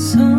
So